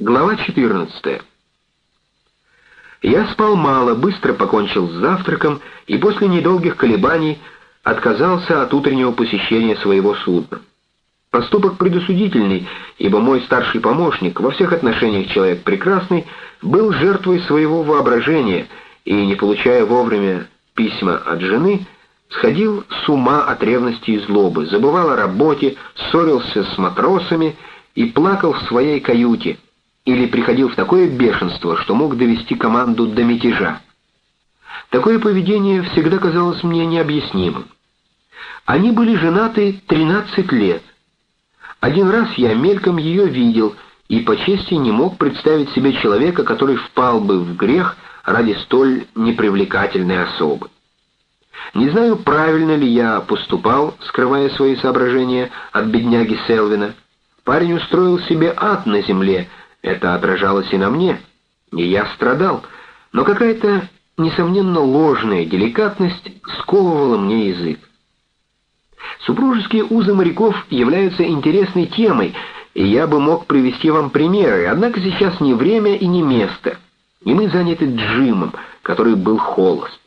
Глава 14. Я спал мало, быстро покончил с завтраком и после недолгих колебаний отказался от утреннего посещения своего судна. Поступок предосудительный, ибо мой старший помощник, во всех отношениях человек прекрасный, был жертвой своего воображения и, не получая вовремя письма от жены, сходил с ума от ревности и злобы, забывал о работе, ссорился с матросами и плакал в своей каюте — или приходил в такое бешенство, что мог довести команду до мятежа. Такое поведение всегда казалось мне необъяснимым. Они были женаты 13 лет. Один раз я мельком ее видел и по чести не мог представить себе человека, который впал бы в грех ради столь непривлекательной особы. Не знаю, правильно ли я поступал, скрывая свои соображения от бедняги Селвина. Парень устроил себе ад на земле, это отражалось и на мне, и я страдал, но какая-то, несомненно, ложная деликатность сковывала мне язык. Супружеские узы моряков являются интересной темой, и я бы мог привести вам примеры, однако сейчас не время и не место, и мы заняты Джимом, который был холост.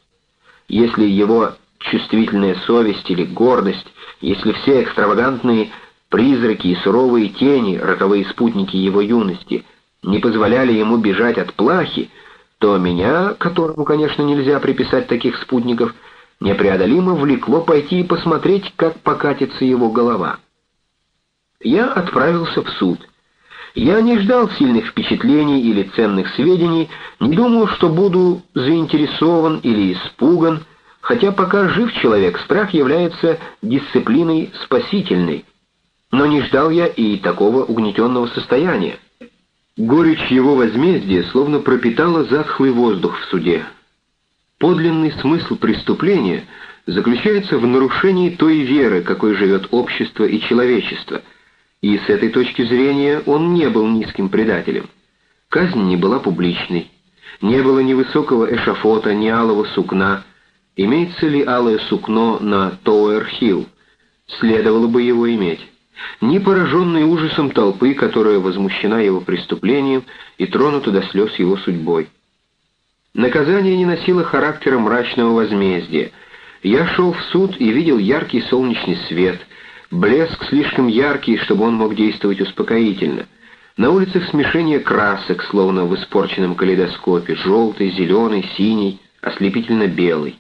Если его чувствительная совесть или гордость, если все экстравагантные Призраки и суровые тени, роковые спутники его юности, не позволяли ему бежать от плахи, то меня, которому, конечно, нельзя приписать таких спутников, непреодолимо влекло пойти и посмотреть, как покатится его голова. Я отправился в суд. Я не ждал сильных впечатлений или ценных сведений, не думал, что буду заинтересован или испуган, хотя пока жив человек, страх является дисциплиной спасительной, но не ждал я и такого угнетенного состояния. Горечь его возмездия словно пропитала затхлый воздух в суде. Подлинный смысл преступления заключается в нарушении той веры, какой живет общество и человечество, и с этой точки зрения он не был низким предателем. Казнь не была публичной, не было ни высокого эшафота, ни алого сукна. Имеется ли алое сукно на Тоуэр-Хилл? Следовало бы его иметь ни пораженный ужасом толпы, которая возмущена его преступлением и тронута до слез его судьбой. Наказание не носило характера мрачного возмездия. Я шел в суд и видел яркий солнечный свет, блеск слишком яркий, чтобы он мог действовать успокоительно. На улицах смешение красок, словно в испорченном калейдоскопе, желтый, зеленый, синий, ослепительно белый.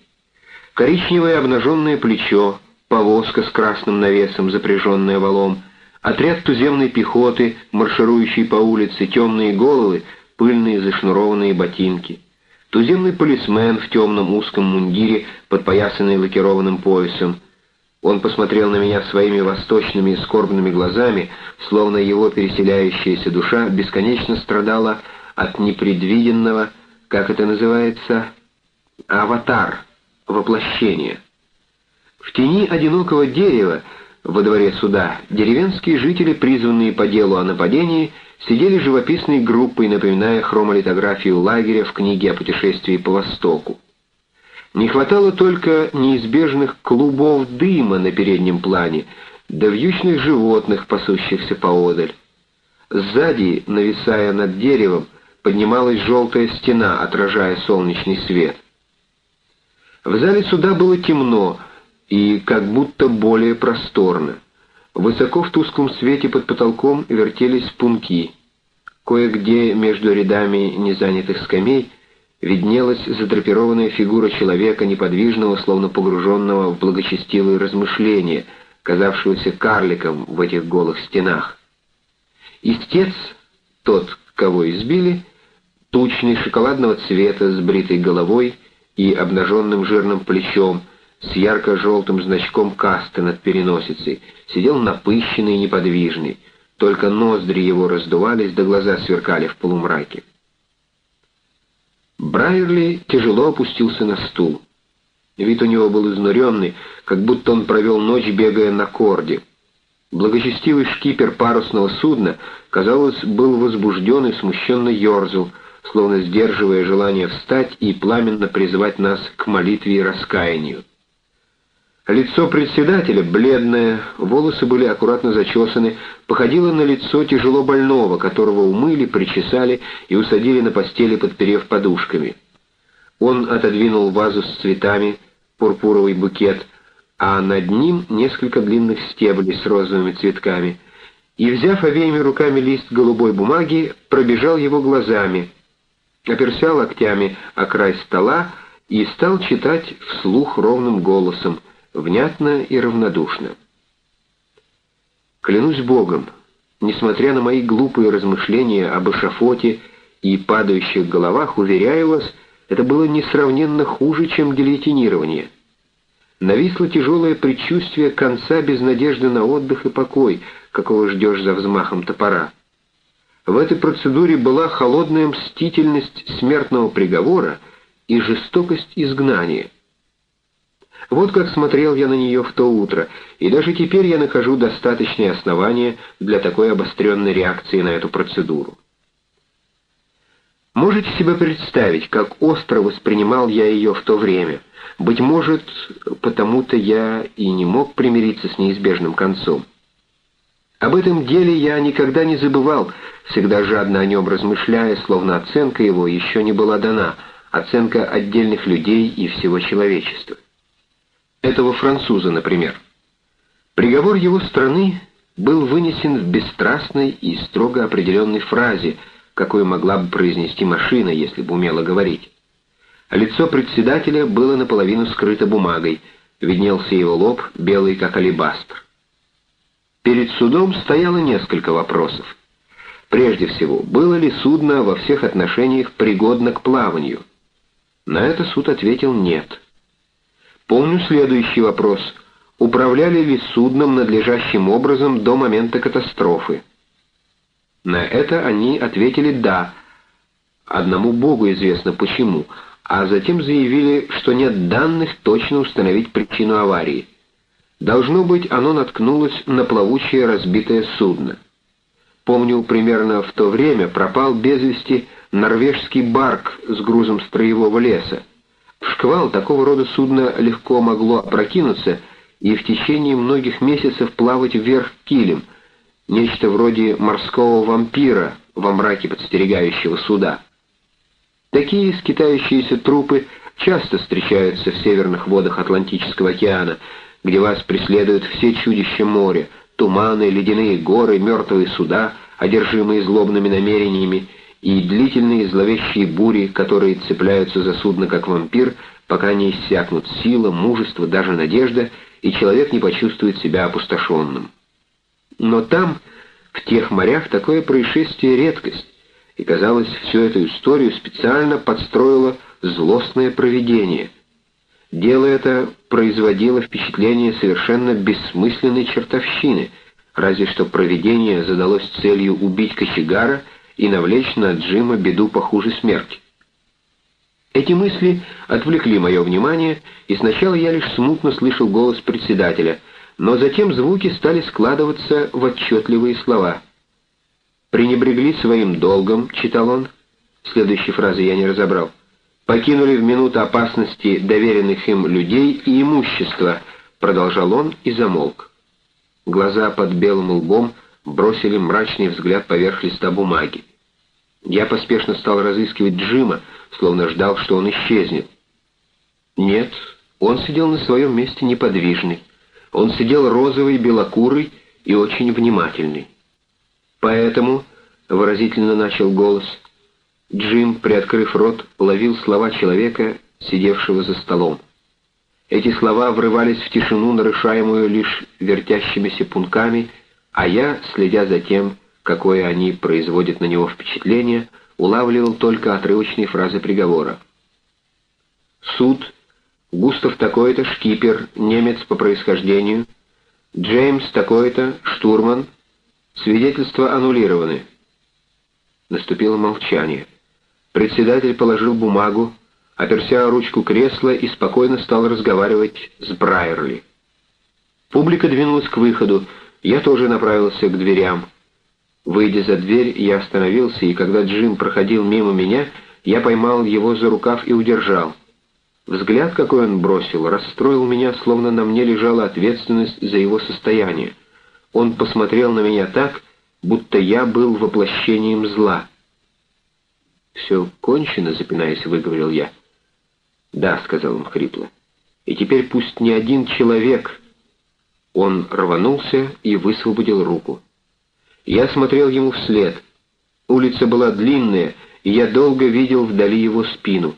Коричневое обнаженное плечо, повозка с красным навесом, запряженная валом, отряд туземной пехоты, марширующий по улице, темные головы, пыльные зашнурованные ботинки. Туземный полисмен в темном узком мундире, подпоясанный лакированным поясом. Он посмотрел на меня своими восточными скорбными глазами, словно его переселяющаяся душа бесконечно страдала от непредвиденного, как это называется, аватар, воплощения. В тени одинокого дерева во дворе суда деревенские жители, призванные по делу о нападении, сидели живописной группой, напоминая хромолитографию лагеря в книге о путешествии по Востоку. Не хватало только неизбежных клубов дыма на переднем плане, да вьючных животных, пасущихся поодаль. Сзади, нависая над деревом, поднималась желтая стена, отражая солнечный свет. В зале суда было темно, и как будто более просторно. Высоко в тусклом свете под потолком вертелись пунки. Кое-где между рядами незанятых скамей виднелась задрапированная фигура человека, неподвижного, словно погруженного в благочестивые размышления, казавшегося карликом в этих голых стенах. Истец, тот, кого избили, тучный, шоколадного цвета, с бритой головой и обнаженным жирным плечом, с ярко-желтым значком касты над переносицей, сидел напыщенный и неподвижный, только ноздри его раздувались, да глаза сверкали в полумраке. Брайерли тяжело опустился на стул. Вид у него был изнуренный, как будто он провел ночь, бегая на корде. Благочестивый шкипер парусного судна, казалось, был возбужден и смущенно ерзал, словно сдерживая желание встать и пламенно призывать нас к молитве и раскаянию. Лицо председателя, бледное, волосы были аккуратно зачесаны, походило на лицо тяжело больного, которого умыли, причесали и усадили на постели, подперев подушками. Он отодвинул вазу с цветами, пурпуровый букет, а над ним несколько длинных стеблей с розовыми цветками, и, взяв обеими руками лист голубой бумаги, пробежал его глазами, оперся локтями о край стола и стал читать вслух ровным голосом, внятно и равнодушно. «Клянусь Богом, несмотря на мои глупые размышления об эшафоте и падающих головах, уверяю вас, это было несравненно хуже, чем гильотинирование. Нависло тяжелое предчувствие конца без надежды на отдых и покой, какого ждешь за взмахом топора. В этой процедуре была холодная мстительность смертного приговора и жестокость изгнания. Вот как смотрел я на нее в то утро, и даже теперь я нахожу достаточные основания для такой обостренной реакции на эту процедуру. Можете себе представить, как остро воспринимал я ее в то время? Быть может, потому-то я и не мог примириться с неизбежным концом. Об этом деле я никогда не забывал, всегда жадно о нем размышляя, словно оценка его еще не была дана, оценка отдельных людей и всего человечества этого француза, например. Приговор его страны был вынесен в бесстрастной и строго определенной фразе, какую могла бы произнести машина, если бы умела говорить. Лицо председателя было наполовину скрыто бумагой, виднелся его лоб, белый как алебастр. Перед судом стояло несколько вопросов. Прежде всего, было ли судно во всех отношениях пригодно к плаванию? На это суд ответил «нет». Помню следующий вопрос. Управляли ли судном надлежащим образом до момента катастрофы? На это они ответили «да». Одному Богу известно почему, а затем заявили, что нет данных точно установить причину аварии. Должно быть, оно наткнулось на плавучее разбитое судно. Помню, примерно в то время пропал без вести норвежский барк с грузом строевого леса. Шквал такого рода судно легко могло опрокинуться и в течение многих месяцев плавать вверх килем, нечто вроде морского вампира во мраке подстерегающего суда. Такие скитающиеся трупы часто встречаются в северных водах Атлантического океана, где вас преследуют все чудища моря, туманы, ледяные горы, мертвые суда, одержимые злобными намерениями, и длительные зловещие бури, которые цепляются за судно как вампир, пока не иссякнут сила, мужество, даже надежда, и человек не почувствует себя опустошенным. Но там, в тех морях, такое происшествие — редкость, и, казалось, всю эту историю специально подстроило злостное провидение. Дело это производило впечатление совершенно бессмысленной чертовщины, разве что провидение задалось целью убить кочегара — и навлечь на Джима беду похуже смерти. Эти мысли отвлекли мое внимание, и сначала я лишь смутно слышал голос председателя, но затем звуки стали складываться в отчетливые слова. «Пренебрегли своим долгом», — читал он. Следующей фразы я не разобрал. «Покинули в минуту опасности доверенных им людей и имущества», — продолжал он и замолк. Глаза под белым лбом бросили мрачный взгляд поверх листа бумаги. Я поспешно стал разыскивать Джима, словно ждал, что он исчезнет. Нет, он сидел на своем месте неподвижный. Он сидел розовый, белокурый и очень внимательный. Поэтому, — выразительно начал голос, — Джим, приоткрыв рот, ловил слова человека, сидевшего за столом. Эти слова врывались в тишину, нарушаемую лишь вертящимися пунками, а я, следя за тем, какое они производят на него впечатление, улавливал только отрывочные фразы приговора. Суд, Густав такой-то, шкипер, немец по происхождению, Джеймс такой-то, штурман, свидетельства аннулированы. Наступило молчание. Председатель положил бумагу, оперся ручку кресла и спокойно стал разговаривать с Брайерли. Публика двинулась к выходу, я тоже направился к дверям. Выйдя за дверь, я остановился, и когда Джим проходил мимо меня, я поймал его за рукав и удержал. Взгляд, какой он бросил, расстроил меня, словно на мне лежала ответственность за его состояние. Он посмотрел на меня так, будто я был воплощением зла. «Все кончено», — запинаясь, выговорил я. «Да», — сказал он хрипло. «И теперь пусть ни один человек...» Он рванулся и высвободил руку. Я смотрел ему вслед. Улица была длинная, и я долго видел вдали его спину.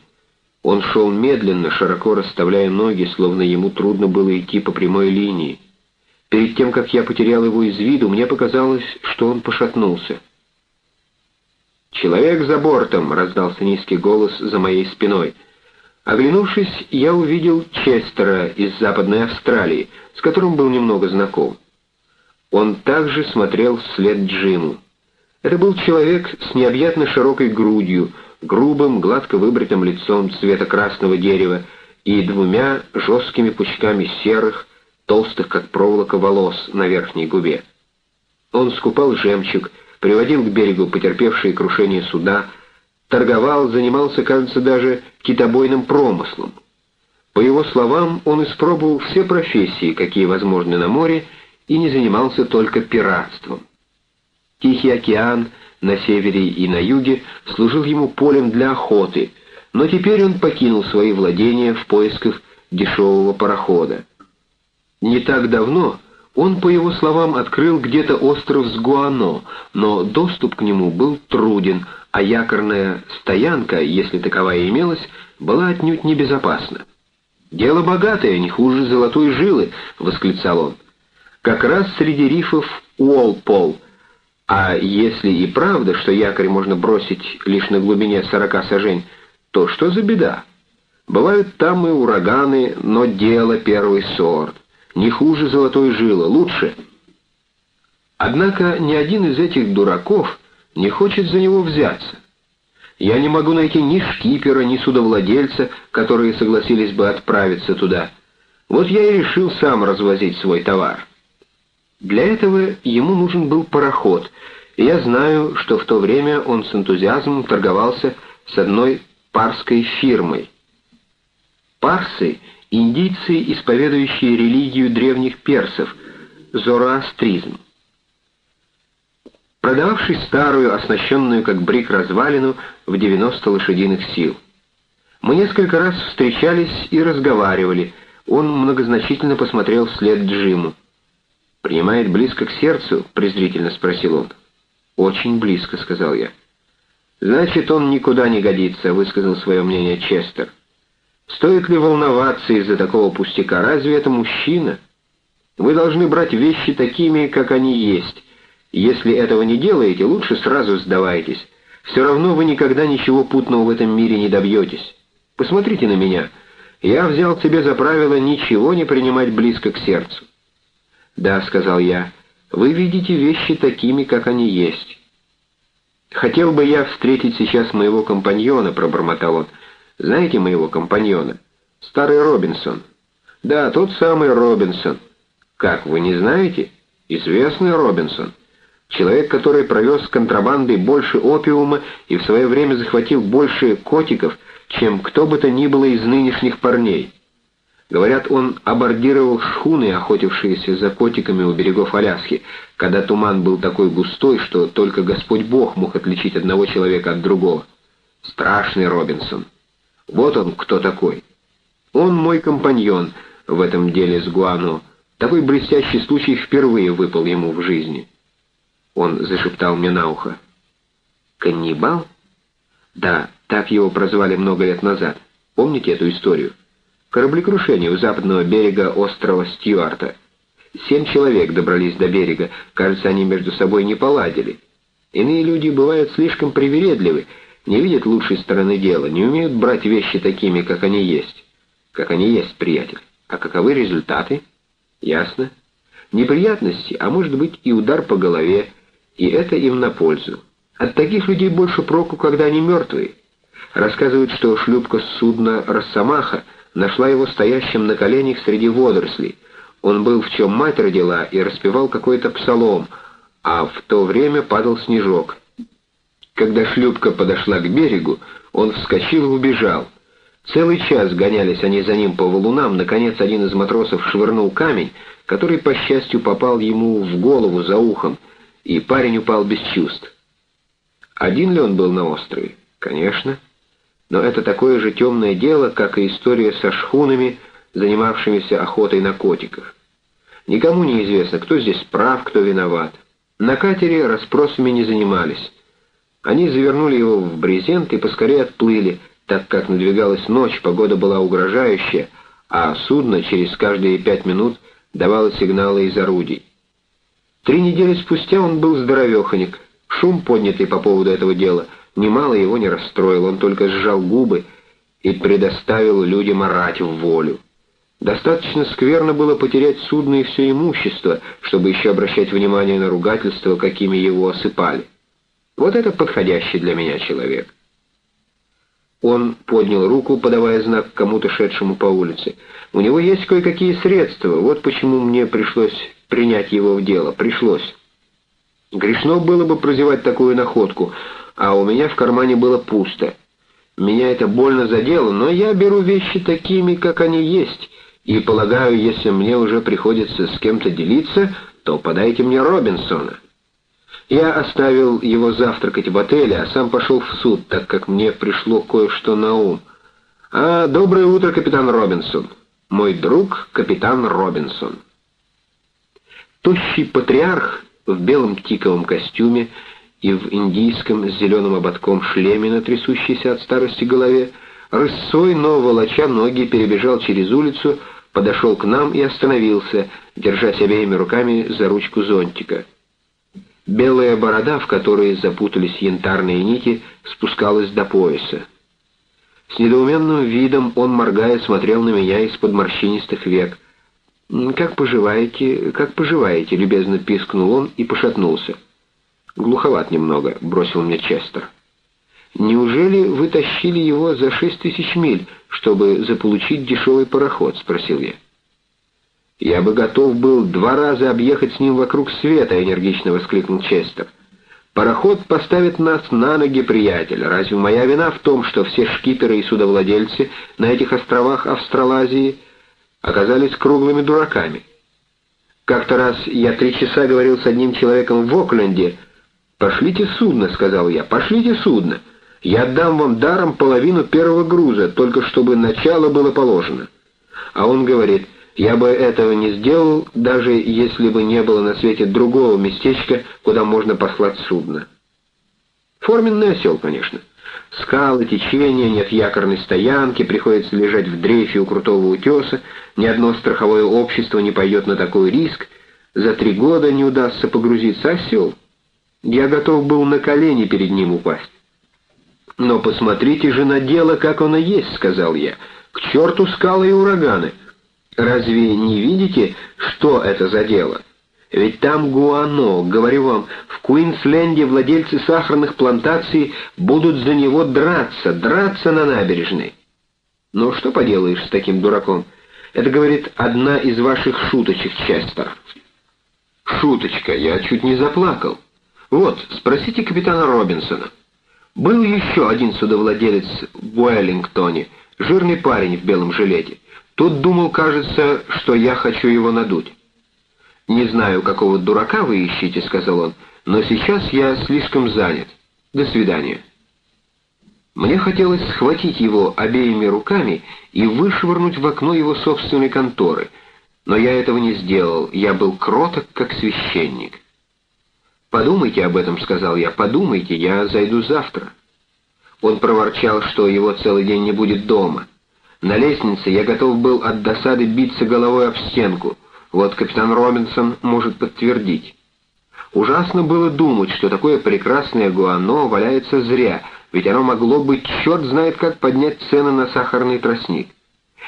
Он шел медленно, широко расставляя ноги, словно ему трудно было идти по прямой линии. Перед тем, как я потерял его из виду, мне показалось, что он пошатнулся. «Человек за бортом!» — раздался низкий голос за моей спиной. Оглянувшись, я увидел Честера из Западной Австралии, с которым был немного знаком. Он также смотрел вслед Джиму. Это был человек с необъятно широкой грудью, грубым, гладко выбритым лицом цвета красного дерева и двумя жесткими пучками серых, толстых, как проволока, волос на верхней губе. Он скупал жемчуг, приводил к берегу потерпевшие крушение суда, торговал, занимался, кажется, даже китобойным промыслом. По его словам, он испробовал все профессии, какие возможны на море, и не занимался только пиратством. Тихий океан на севере и на юге служил ему полем для охоты, но теперь он покинул свои владения в поисках дешевого парохода. Не так давно он, по его словам, открыл где-то остров с Гуано, но доступ к нему был труден, а якорная стоянка, если таковая имелась, была отнюдь небезопасна. «Дело богатое, не хуже золотой жилы», — восклицал он. «Как раз среди рифов Уолпол, а если и правда, что якорь можно бросить лишь на глубине сорока сажень, то что за беда? Бывают там и ураганы, но дело первый сорт. Не хуже золотой жилы, лучше. Однако ни один из этих дураков не хочет за него взяться. Я не могу найти ни шкипера, ни судовладельца, которые согласились бы отправиться туда. Вот я и решил сам развозить свой товар. Для этого ему нужен был пароход, и я знаю, что в то время он с энтузиазмом торговался с одной парской фирмой. Парсы — индийцы, исповедующие религию древних персов, зороастризм. Продававший старую, оснащенную как брик развалину в 90 лошадиных сил. Мы несколько раз встречались и разговаривали, он многозначительно посмотрел вслед Джиму. «Принимает близко к сердцу?» — презрительно спросил он. «Очень близко», — сказал я. «Значит, он никуда не годится», — высказал свое мнение Честер. «Стоит ли волноваться из-за такого пустяка? Разве это мужчина? Вы должны брать вещи такими, как они есть. Если этого не делаете, лучше сразу сдавайтесь. Все равно вы никогда ничего путного в этом мире не добьетесь. Посмотрите на меня. Я взял себе за правило ничего не принимать близко к сердцу. «Да», — сказал я, — «вы видите вещи такими, как они есть». «Хотел бы я встретить сейчас моего компаньона», — пробормотал он. «Знаете моего компаньона? Старый Робинсон». «Да, тот самый Робинсон». «Как, вы не знаете?» «Известный Робинсон». Человек, который провез контрабандой больше опиума и в свое время захватил больше котиков, чем кто бы то ни было из нынешних парней. Говорят, он абордировал шхуны, охотившиеся за котиками у берегов Аляски, когда туман был такой густой, что только Господь Бог мог отличить одного человека от другого. Страшный Робинсон. Вот он кто такой. Он мой компаньон в этом деле с Гуано. Такой блестящий случай впервые выпал ему в жизни. Он зашептал мне на ухо. «Каннибал?» «Да, так его прозвали много лет назад. Помните эту историю?» Кораблекрушение у западного берега острова Стюарта. Семь человек добрались до берега, кажется, они между собой не поладили. Иные люди бывают слишком привередливы, не видят лучшей стороны дела, не умеют брать вещи такими, как они есть. Как они есть, приятель. А каковы результаты? Ясно. Неприятности, а может быть и удар по голове, и это им на пользу. От таких людей больше проку, когда они мертвые. Рассказывают, что шлюпка судна «Росомаха» нашла его стоящим на коленях среди водорослей. Он был в чем мать родила и распевал какой-то псалом, а в то время падал снежок. Когда шлюпка подошла к берегу, он вскочил и убежал. Целый час гонялись они за ним по валунам, наконец один из матросов швырнул камень, который, по счастью, попал ему в голову за ухом, и парень упал без чувств. Один ли он был на острове? Конечно. Но это такое же темное дело, как и история со шхунами, занимавшимися охотой на котиков. Никому не известно, кто здесь прав, кто виноват. На катере расспросами не занимались. Они завернули его в брезент и поскорее отплыли, так как надвигалась ночь, погода была угрожающая, а судно через каждые пять минут давало сигналы из орудий. Три недели спустя он был здоровеханик. Шум, поднятый по поводу этого дела, немало его не расстроил, он только сжал губы и предоставил людям орать в волю. Достаточно скверно было потерять судно и все имущество, чтобы еще обращать внимание на ругательства, какими его осыпали. Вот это подходящий для меня человек. Он поднял руку, подавая знак кому-то шедшему по улице. «У него есть кое-какие средства, вот почему мне пришлось принять его в дело. Пришлось. Грешно было бы прозевать такую находку, а у меня в кармане было пусто. Меня это больно задело, но я беру вещи такими, как они есть, и полагаю, если мне уже приходится с кем-то делиться, то подайте мне Робинсона. Я оставил его завтракать в отеле, а сам пошел в суд, так как мне пришло кое-что на ум. А, доброе утро, капитан Робинсон. Мой друг, капитан Робинсон. Тощий патриарх в белом тиковом костюме и в индийском с зеленым ободком шлеме на трясущейся от старости голове, рысцой, но волоча ноги, перебежал через улицу, подошел к нам и остановился, держась обеими руками за ручку зонтика. Белая борода, в которой запутались янтарные нити, спускалась до пояса. С недоуменным видом он, моргая, смотрел на меня из-под морщинистых век. «Как поживаете, как поживаете?» — любезно пискнул он и пошатнулся. «Глуховат немного», — бросил мне Честер. «Неужели вы тащили его за шесть тысяч миль, чтобы заполучить дешевый пароход?» — спросил я. «Я бы готов был два раза объехать с ним вокруг света», — энергично воскликнул Честер. «Пароход поставит нас на ноги, приятель. Разве моя вина в том, что все шкиперы и судовладельцы на этих островах Австралазии оказались круглыми дураками?» Как-то раз я три часа говорил с одним человеком в Окленде. «Пошлите судно», — сказал я, — «пошлите судно». Я отдам вам даром половину первого груза, только чтобы начало было положено. А он говорит, я бы этого не сделал, даже если бы не было на свете другого местечка, куда можно послать судно. Форменный осел, конечно. Скалы, течения, нет якорной стоянки, приходится лежать в дрейфе у крутого утеса, ни одно страховое общество не пойдет на такой риск, за три года не удастся погрузиться осел. Я готов был на колени перед ним упасть. «Но посмотрите же на дело, как оно есть», — сказал я. «К черту скалы и ураганы! Разве не видите, что это за дело? Ведь там гуано, говорю вам, в Куинсленде владельцы сахарных плантаций будут за него драться, драться на набережной». «Ну что поделаешь с таким дураком? Это, говорит, одна из ваших шуточек, Честер». «Шуточка, я чуть не заплакал. Вот, спросите капитана Робинсона». Был еще один судовладелец в Уэллингтоне, жирный парень в белом жилете. Тот думал, кажется, что я хочу его надуть. «Не знаю, какого дурака вы ищете», — сказал он, — «но сейчас я слишком занят. До свидания». Мне хотелось схватить его обеими руками и вышвырнуть в окно его собственной конторы, но я этого не сделал, я был кроток, как священник. «Подумайте об этом», — сказал я, — «подумайте, я зайду завтра». Он проворчал, что его целый день не будет дома. На лестнице я готов был от досады биться головой об стенку. Вот капитан Робинсон может подтвердить. Ужасно было думать, что такое прекрасное гуано валяется зря, ведь оно могло бы черт знает как поднять цены на сахарный тростник.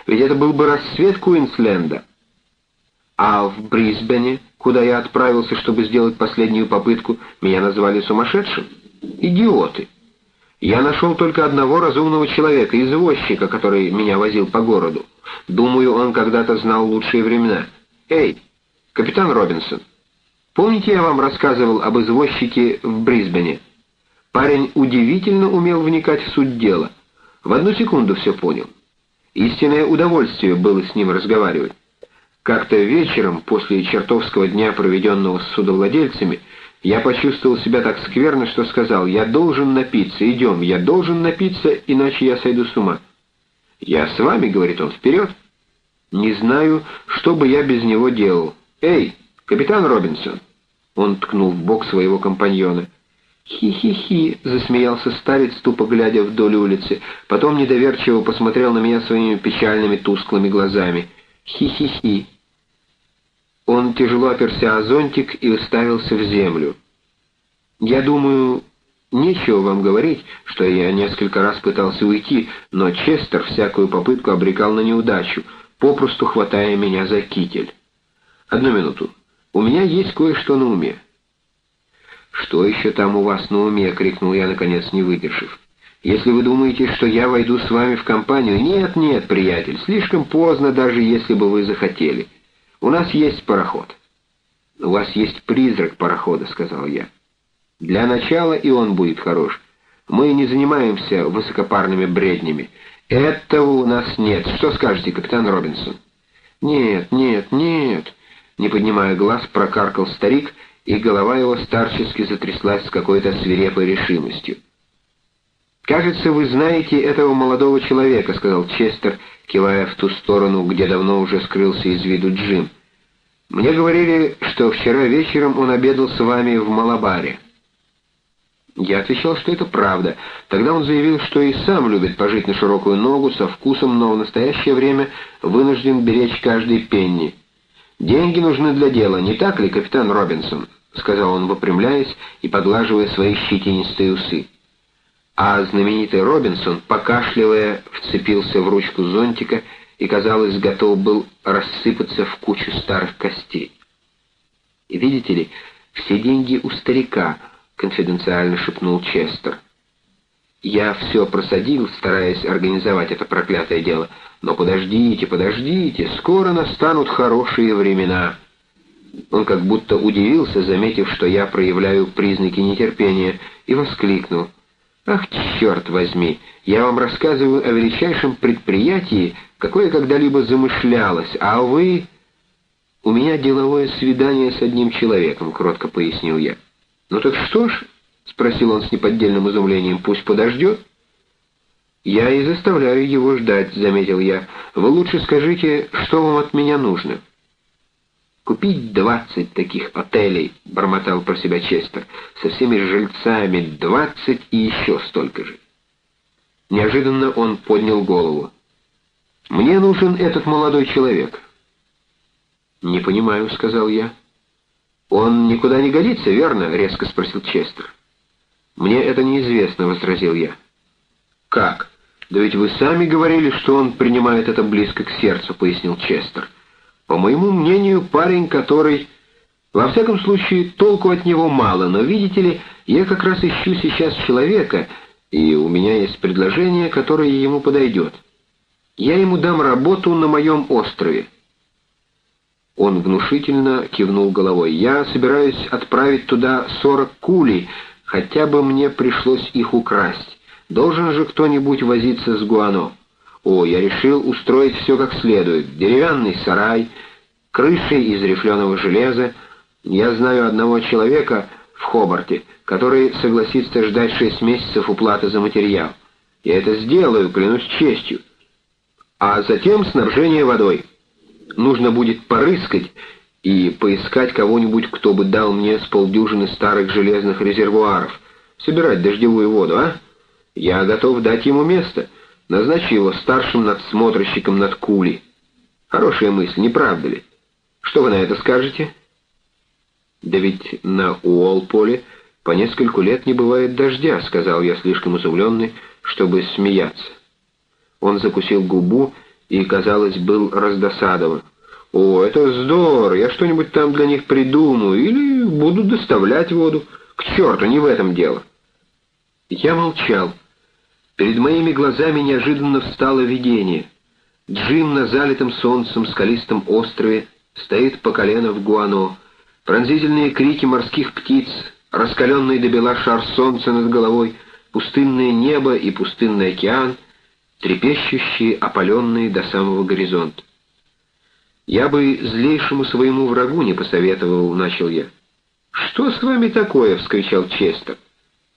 Ведь это был бы рассвет Куинсленда. А в Брисбене, куда я отправился, чтобы сделать последнюю попытку, меня назвали сумасшедшим. Идиоты. Я нашел только одного разумного человека, извозчика, который меня возил по городу. Думаю, он когда-то знал лучшие времена. Эй, капитан Робинсон, помните, я вам рассказывал об извозчике в Брисбене? Парень удивительно умел вникать в суть дела. В одну секунду все понял. Истинное удовольствие было с ним разговаривать. Как-то вечером, после чертовского дня, проведенного с судовладельцами, я почувствовал себя так скверно, что сказал, «Я должен напиться, идем, я должен напиться, иначе я сойду с ума». «Я с вами», — говорит он, — «вперед». Не знаю, что бы я без него делал. «Эй, капитан Робинсон!» Он ткнул в бок своего компаньона. «Хи-хи-хи!» — засмеялся старец, тупо глядя вдоль улицы. Потом недоверчиво посмотрел на меня своими печальными тусклыми глазами. «Хи-хи-хи!» Он тяжело оперся о зонтик и уставился в землю. «Я думаю, нечего вам говорить, что я несколько раз пытался уйти, но Честер всякую попытку обрекал на неудачу, попросту хватая меня за китель. Одну минуту. У меня есть кое-что на уме». «Что еще там у вас на уме?» — крикнул я, наконец, не выдержав. «Если вы думаете, что я войду с вами в компанию...» «Нет, нет, приятель, слишком поздно, даже если бы вы захотели. У нас есть пароход». «У вас есть призрак парохода», — сказал я. «Для начала и он будет хорош. Мы не занимаемся высокопарными бреднями. Этого у нас нет. Что скажете, капитан Робинсон?» «Нет, нет, нет», — не поднимая глаз, прокаркал старик, и голова его старчески затряслась с какой-то свирепой решимостью. «Кажется, вы знаете этого молодого человека», — сказал Честер, кивая в ту сторону, где давно уже скрылся из виду Джим. «Мне говорили, что вчера вечером он обедал с вами в Малабаре». Я отвечал, что это правда. Тогда он заявил, что и сам любит пожить на широкую ногу со вкусом, но в настоящее время вынужден беречь каждый пенни. «Деньги нужны для дела, не так ли, капитан Робинсон?» — сказал он, выпрямляясь и поглаживая свои щетинистые усы а знаменитый Робинсон, покашливая, вцепился в ручку зонтика и, казалось, готов был рассыпаться в кучу старых костей. «И видите ли, все деньги у старика», — конфиденциально шепнул Честер. «Я все просадил, стараясь организовать это проклятое дело. Но подождите, подождите, скоро настанут хорошие времена». Он как будто удивился, заметив, что я проявляю признаки нетерпения, и воскликнул. Ах, черт возьми, я вам рассказываю о величайшем предприятии, какое когда-либо замышлялось, а вы... У меня деловое свидание с одним человеком, кротко пояснил я. Ну так что ж, спросил он с неподдельным изумлением, пусть подождет. Я и заставляю его ждать, заметил я. Вы лучше скажите, что вам от меня нужно. «Купить двадцать таких отелей», — бормотал про себя Честер, — «со всеми жильцами двадцать и еще столько же». Неожиданно он поднял голову. «Мне нужен этот молодой человек». «Не понимаю», — сказал я. «Он никуда не годится, верно?» — резко спросил Честер. «Мне это неизвестно», — возразил я. «Как? Да ведь вы сами говорили, что он принимает это близко к сердцу», — пояснил Честер. По моему мнению, парень, который... Во всяком случае, толку от него мало, но, видите ли, я как раз ищу сейчас человека, и у меня есть предложение, которое ему подойдет. Я ему дам работу на моем острове. Он внушительно кивнул головой. «Я собираюсь отправить туда сорок кулей, хотя бы мне пришлось их украсть. Должен же кто-нибудь возиться с Гуано». О, я решил устроить все как следует. Деревянный сарай, крыши из рифленого железа. Я знаю одного человека в Хобарте, который согласится ждать шесть месяцев уплаты за материал. Я это сделаю, клянусь честью. А затем снабжение водой. Нужно будет порыскать и поискать кого-нибудь, кто бы дал мне с полдюжины старых железных резервуаров. Собирать дождевую воду, а? Я готов дать ему место — Назначи его старшим надсмотрщиком над Кули. Хорошая мысль, не правда ли? Что вы на это скажете? Да ведь на Уолполе по нескольку лет не бывает дождя, сказал я, слишком изумленный, чтобы смеяться. Он закусил губу и, казалось, был раздосадован. «О, это здорово! Я что-нибудь там для них придумаю или буду доставлять воду. К черту, не в этом дело!» Я молчал. Перед моими глазами неожиданно встало видение. Джим на залитом солнцем скалистом острове стоит по колено в гуано. Пронзительные крики морских птиц, раскаленный до бела шар солнца над головой, пустынное небо и пустынный океан. трепещущие, опаленные до самого горизонта. «Я бы злейшему своему врагу не посоветовал», — начал я. «Что с вами такое?» — вскричал Честер.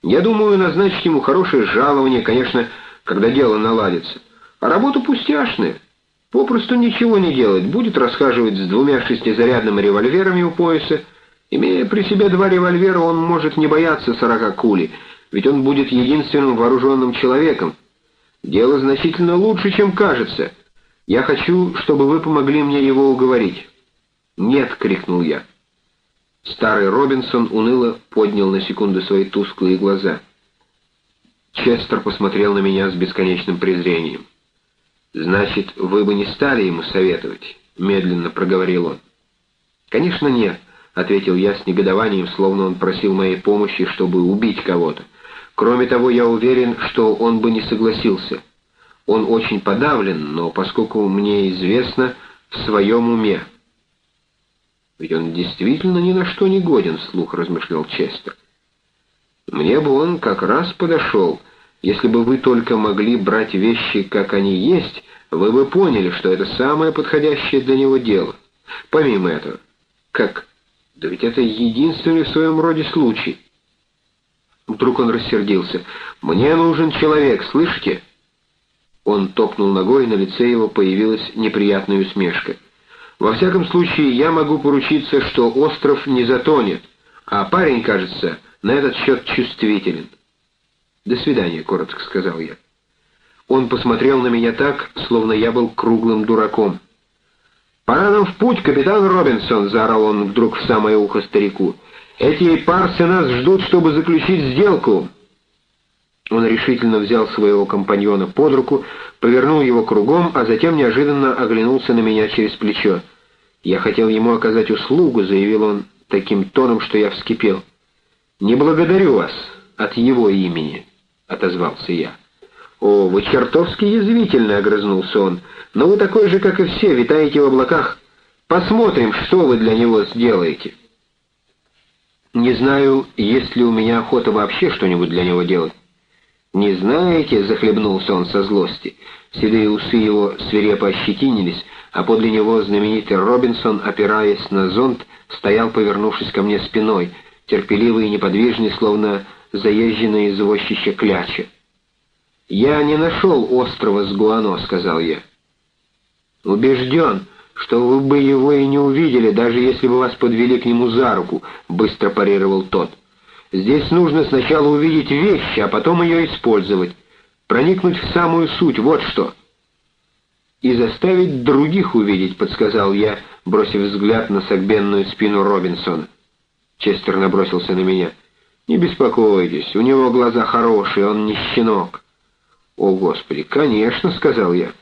«Я думаю назначить ему хорошее жалование, конечно, когда дело наладится. А работа пустяшная. Попросту ничего не делать, будет расхаживать с двумя шестизарядными револьверами у пояса. Имея при себе два револьвера, он может не бояться сорока кули, ведь он будет единственным вооруженным человеком. Дело значительно лучше, чем кажется. Я хочу, чтобы вы помогли мне его уговорить». «Нет!» — крикнул я. Старый Робинсон уныло поднял на секунду свои тусклые глаза. Честер посмотрел на меня с бесконечным презрением. «Значит, вы бы не стали ему советовать?» — медленно проговорил он. «Конечно, нет», — ответил я с негодованием, словно он просил моей помощи, чтобы убить кого-то. «Кроме того, я уверен, что он бы не согласился. Он очень подавлен, но поскольку мне известно, в своем уме». «Ведь он действительно ни на что не годен», — вслух размышлял Честер. «Мне бы он как раз подошел», если бы вы только могли брать вещи, как они есть, вы бы поняли, что это самое подходящее для него дело. Помимо этого, как? Да ведь это единственный в своем роде случай. Вдруг он рассердился. «Мне нужен человек, слышите?» Он топнул ногой, и на лице его появилась неприятная усмешка. «Во всяком случае, я могу поручиться, что остров не затонет, а парень, кажется, на этот счет чувствителен». «До свидания», — коротко сказал я. Он посмотрел на меня так, словно я был круглым дураком. «Пора нам в путь, капитан Робинсон!» — заорал он вдруг в самое ухо старику. «Эти парсы нас ждут, чтобы заключить сделку!» Он решительно взял своего компаньона под руку, повернул его кругом, а затем неожиданно оглянулся на меня через плечо. «Я хотел ему оказать услугу», — заявил он таким тоном, что я вскипел. «Не благодарю вас от его имени» отозвался я. «О, вы чертовски язвительно!» — огрызнулся он. «Но вы такой же, как и все, витаете в облаках. Посмотрим, что вы для него сделаете». «Не знаю, есть ли у меня охота вообще что-нибудь для него делать». «Не знаете?» — захлебнулся он со злости. Седые усы его свирепо ощетинились, а подле него знаменитый Робинсон, опираясь на зонт, стоял, повернувшись ко мне спиной, терпеливый и неподвижный, словно заезженное извозчище кляча. «Я не нашел острова с Гуано», — сказал я. «Убежден, что вы бы его и не увидели, даже если бы вас подвели к нему за руку», — быстро парировал тот. «Здесь нужно сначала увидеть вещь, а потом ее использовать, проникнуть в самую суть, вот что». «И заставить других увидеть», — подсказал я, бросив взгляд на согбенную спину Робинсона. Честер набросился на меня. «Не беспокойтесь, у него глаза хорошие, он не щенок». «О, Господи, конечно», — сказал я.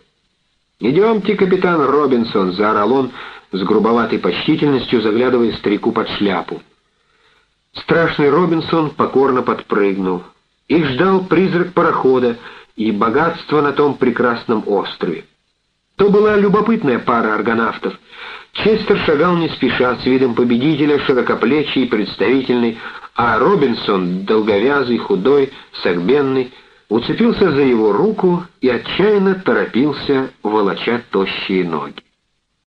«Идемте, капитан Робинсон», — заорал он с грубоватой почтительностью, заглядывая старику под шляпу. Страшный Робинсон покорно подпрыгнул. Их ждал призрак парохода и богатство на том прекрасном острове. То была любопытная пара аргонавтов. Честер шагал не спеша, с видом победителя, широкоплечий и представительный, а Робинсон, долговязый, худой, согбенный, уцепился за его руку и отчаянно торопился, волоча тощие ноги.